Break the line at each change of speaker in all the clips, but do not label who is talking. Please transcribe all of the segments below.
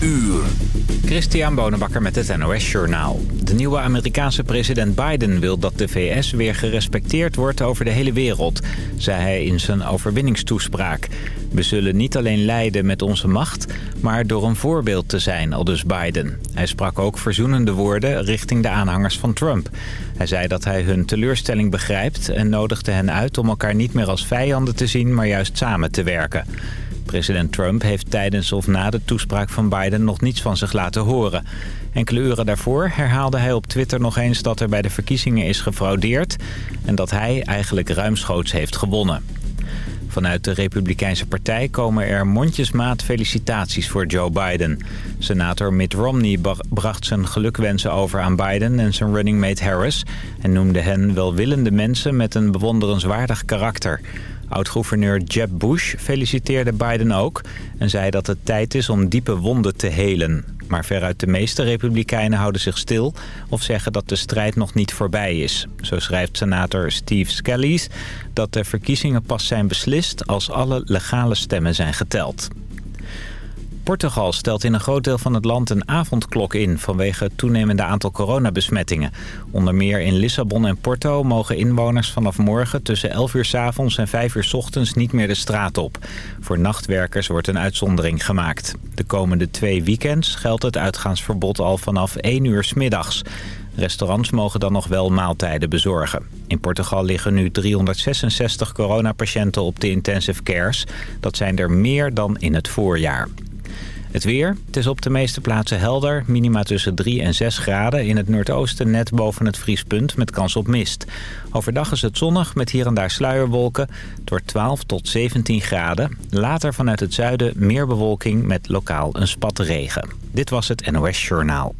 uur.
Christian Bonenbakker met het NOS Journaal. De nieuwe Amerikaanse president Biden wil dat de VS weer gerespecteerd wordt over de hele wereld, zei hij in zijn overwinningstoespraak. We zullen niet alleen leiden met onze macht, maar door een voorbeeld te zijn, aldus Biden. Hij sprak ook verzoenende woorden richting de aanhangers van Trump. Hij zei dat hij hun teleurstelling begrijpt en nodigde hen uit om elkaar niet meer als vijanden te zien, maar juist samen te werken. President Trump heeft tijdens of na de toespraak van Biden nog niets van zich laten horen. Enkele uren daarvoor herhaalde hij op Twitter nog eens dat er bij de verkiezingen is gefraudeerd... en dat hij eigenlijk ruimschoots heeft gewonnen. Vanuit de Republikeinse Partij komen er mondjesmaat felicitaties voor Joe Biden. Senator Mitt Romney bracht zijn gelukwensen over aan Biden en zijn running mate Harris... en noemde hen welwillende mensen met een bewonderenswaardig karakter... Oud-gouverneur Jeb Bush feliciteerde Biden ook... en zei dat het tijd is om diepe wonden te helen. Maar veruit de meeste republikeinen houden zich stil... of zeggen dat de strijd nog niet voorbij is. Zo schrijft senator Steve Scalise dat de verkiezingen pas zijn beslist... als alle legale stemmen zijn geteld. Portugal stelt in een groot deel van het land een avondklok in... vanwege het toenemende aantal coronabesmettingen. Onder meer in Lissabon en Porto mogen inwoners vanaf morgen... tussen 11 uur s avonds en 5 uur s ochtends niet meer de straat op. Voor nachtwerkers wordt een uitzondering gemaakt. De komende twee weekends geldt het uitgaansverbod al vanaf 1 uur s middags. Restaurants mogen dan nog wel maaltijden bezorgen. In Portugal liggen nu 366 coronapatiënten op de intensive cares. Dat zijn er meer dan in het voorjaar. Het weer. Het is op de meeste plaatsen helder. Minima tussen 3 en 6 graden. In het noordoosten net boven het vriespunt met kans op mist. Overdag is het zonnig met hier en daar sluierwolken. Door 12 tot 17 graden. Later vanuit het zuiden meer bewolking met lokaal een spat regen. Dit was het NOS Journaal.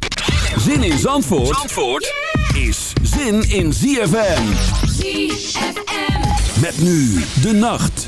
Zin in Zandvoort, Zandvoort is zin in ZFM. ZFM. Met nu de nacht.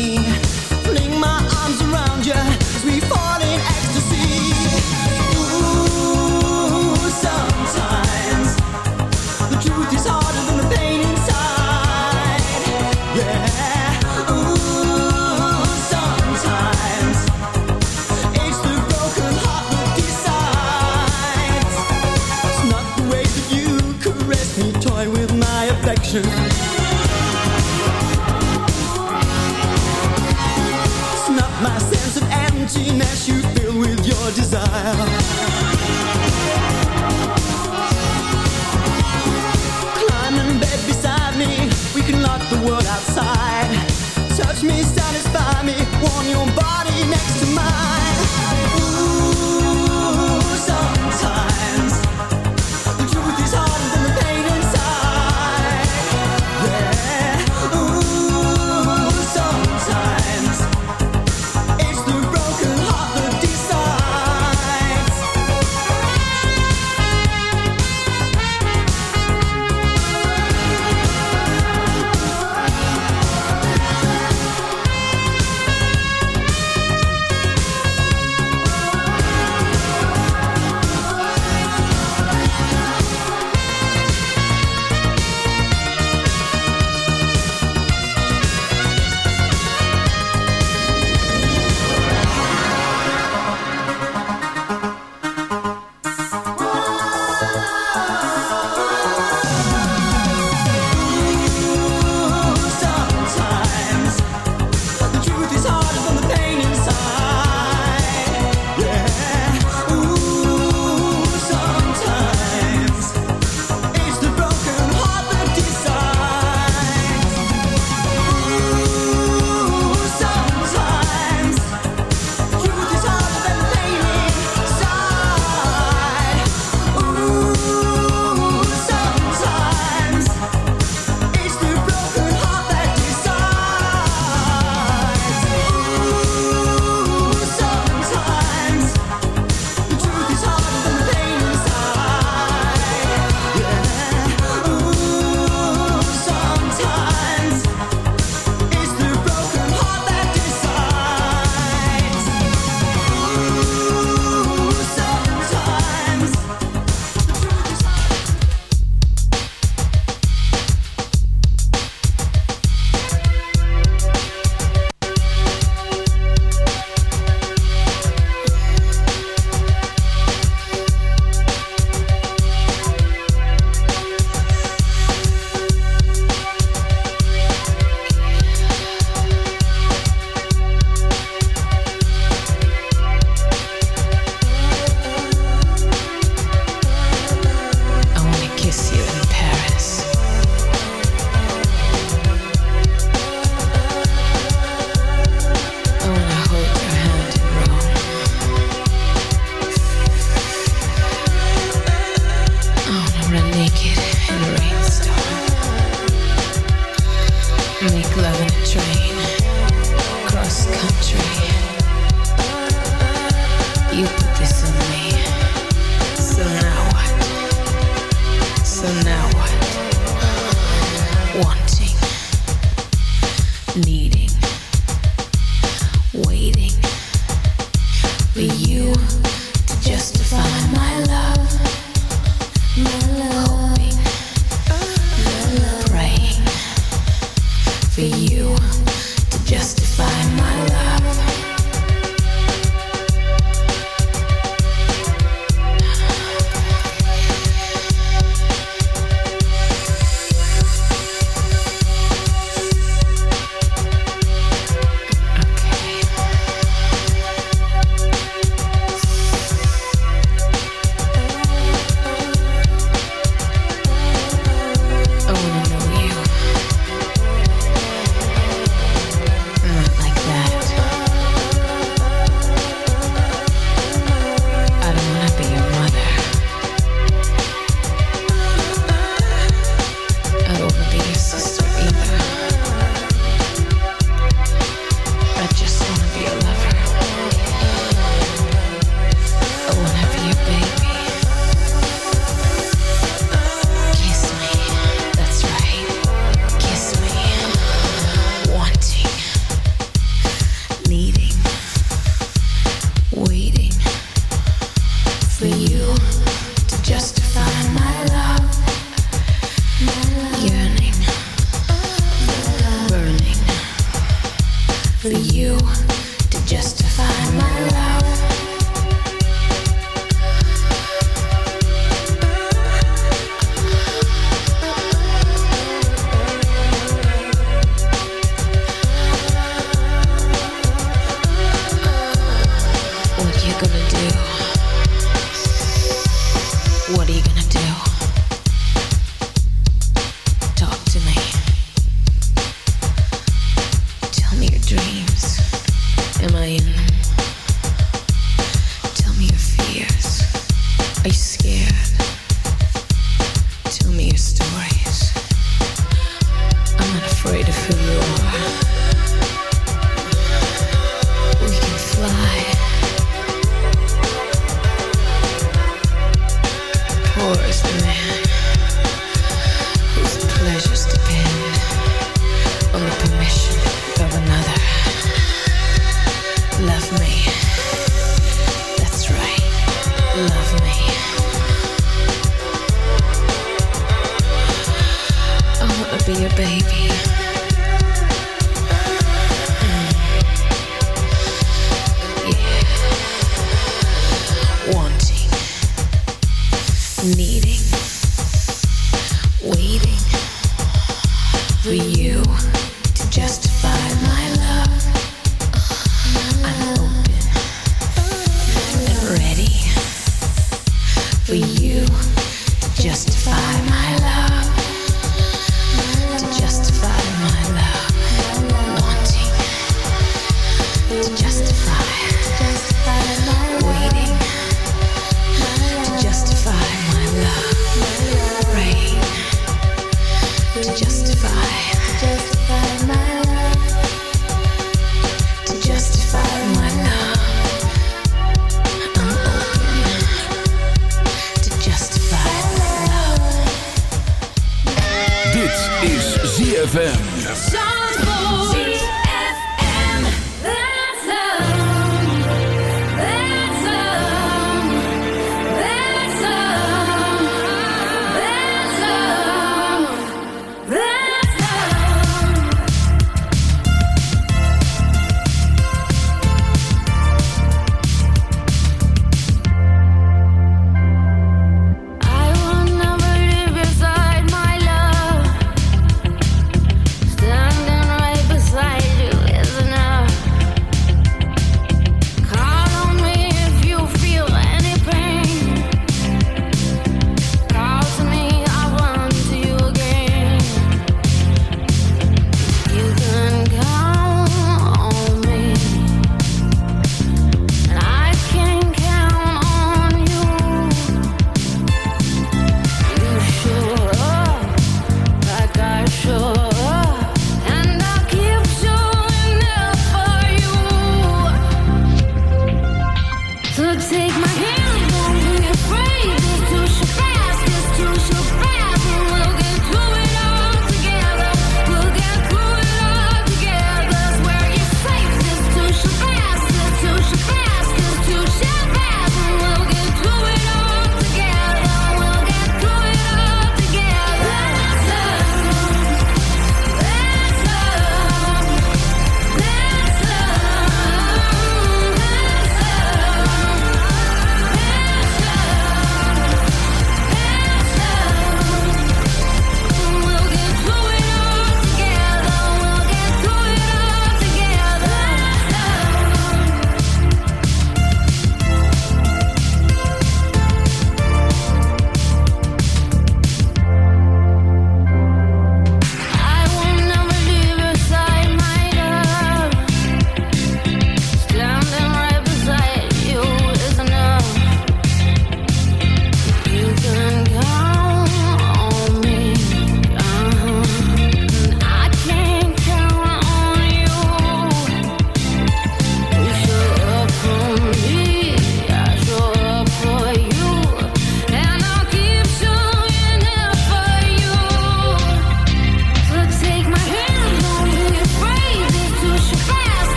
need.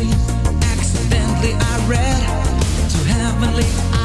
Accidentally, I
read to heavenly.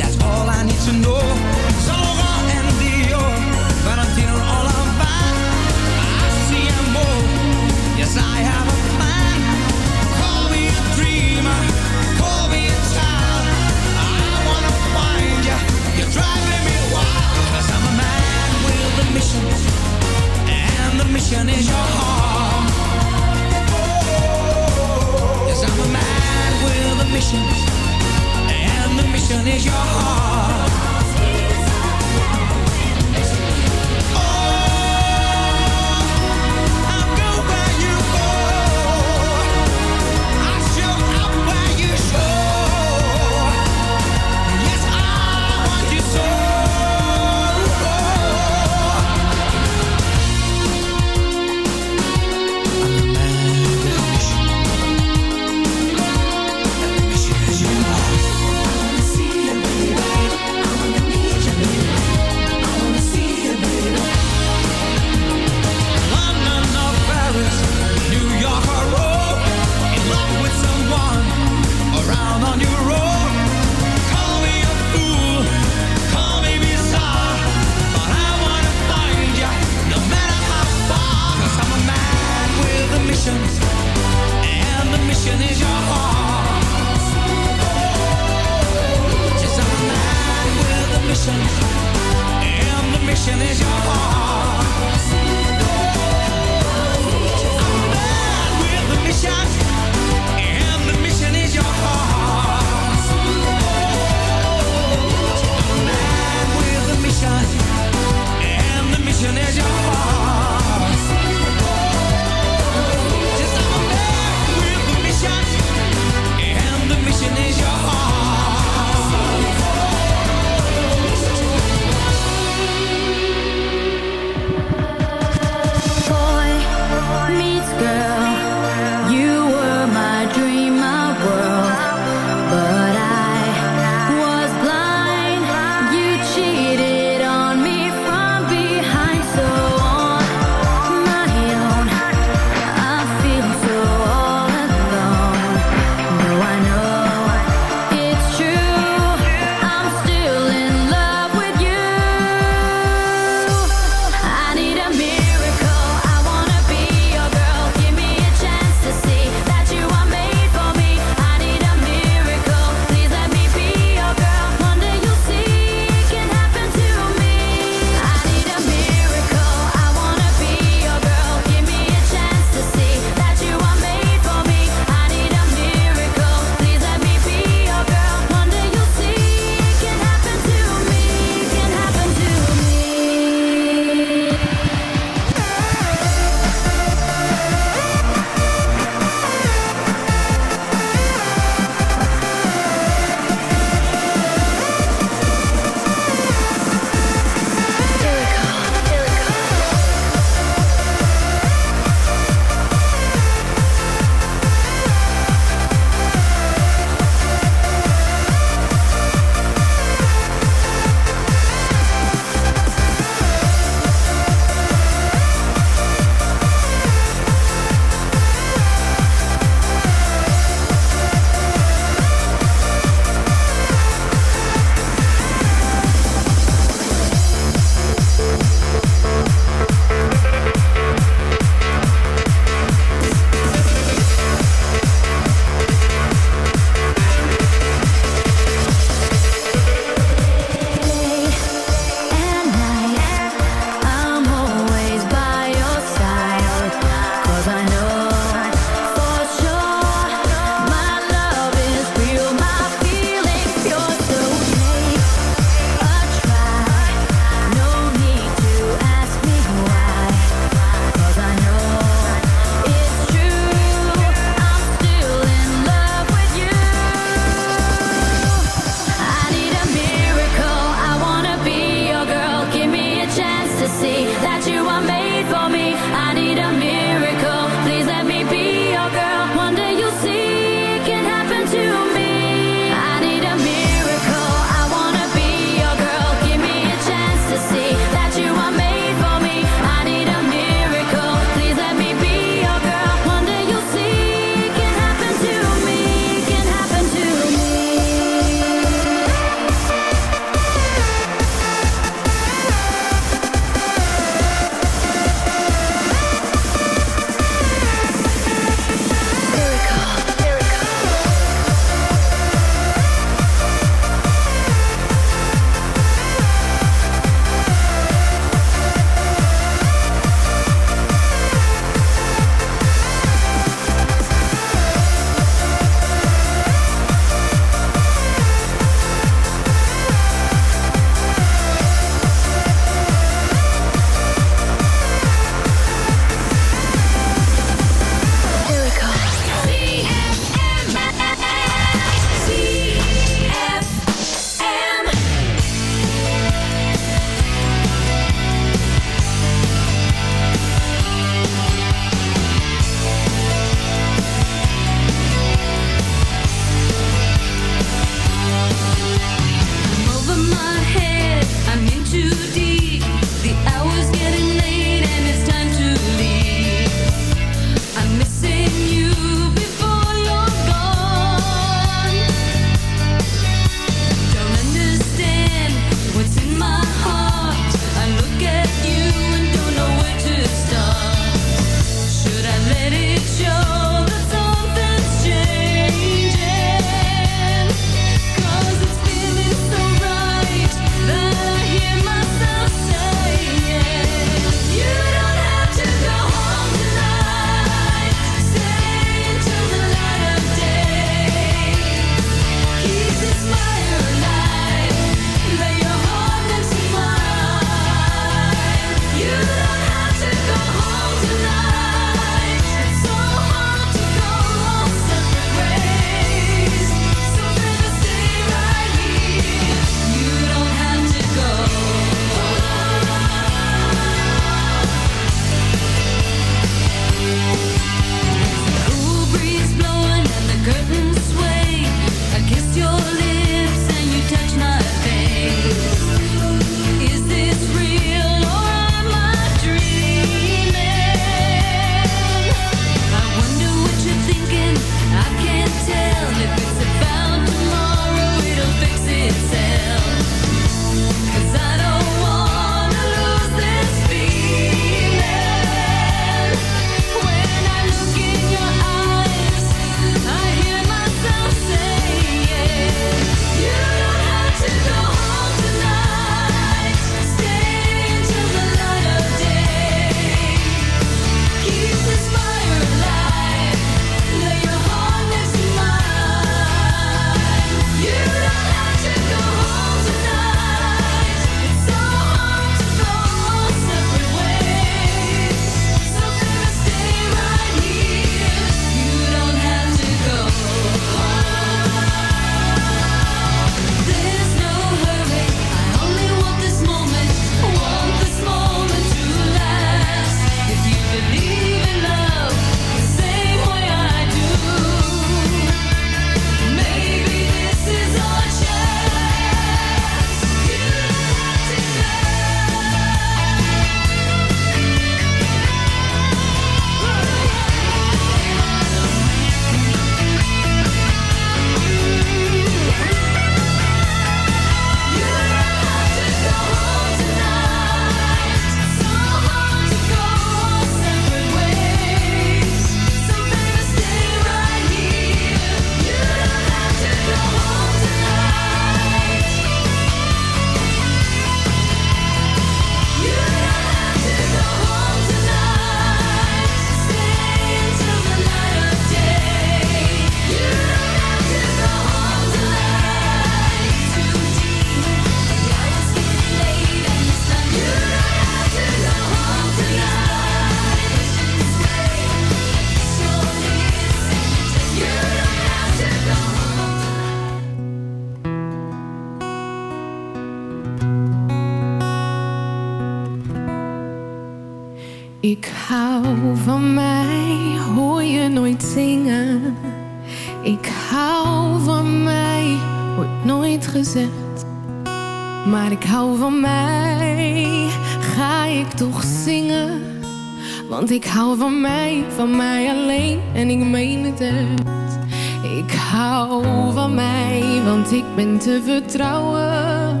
Vertrouwen.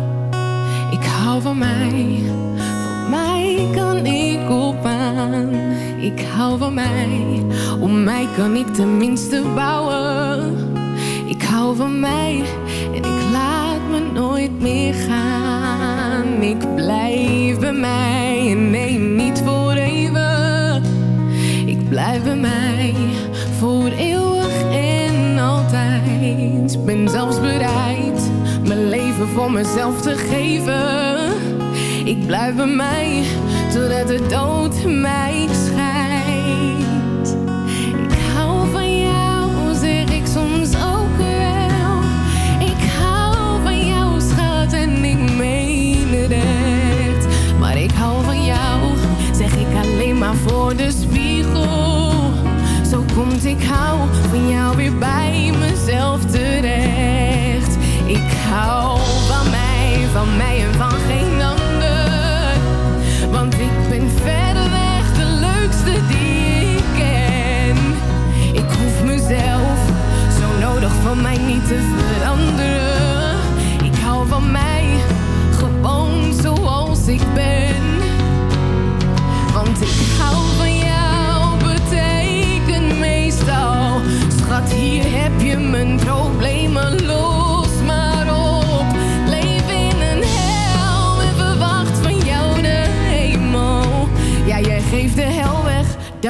Ik hou van mij, van mij kan ik op aan. Ik hou van mij, om mij kan ik tenminste bouwen. Ik hou van mij en ik laat me nooit meer gaan. Ik blijf bij mij en nee, niet voor even. Ik blijf bij mij voor eeuwig en altijd. Ben zelfs bereid voor mezelf te geven. Ik blijf bij mij totdat de dood mij scheidt. Ik hou van jou, zeg ik soms ook wel. Ik hou van jou, schat, en ik meen het echt. Maar ik hou van jou, zeg ik alleen maar voor de spiegel. Zo komt ik hou van jou weer bij mezelf terecht. Ik hou van mij, en van geen ander. Want ik ben verreweg de leukste die ik ken. Ik hoef mezelf zo nodig van mij niet te veranderen. Ik hou van mij gewoon zoals ik ben. Want ik hou van jou, betekent meestal. Schat, hier heb je mijn problemen los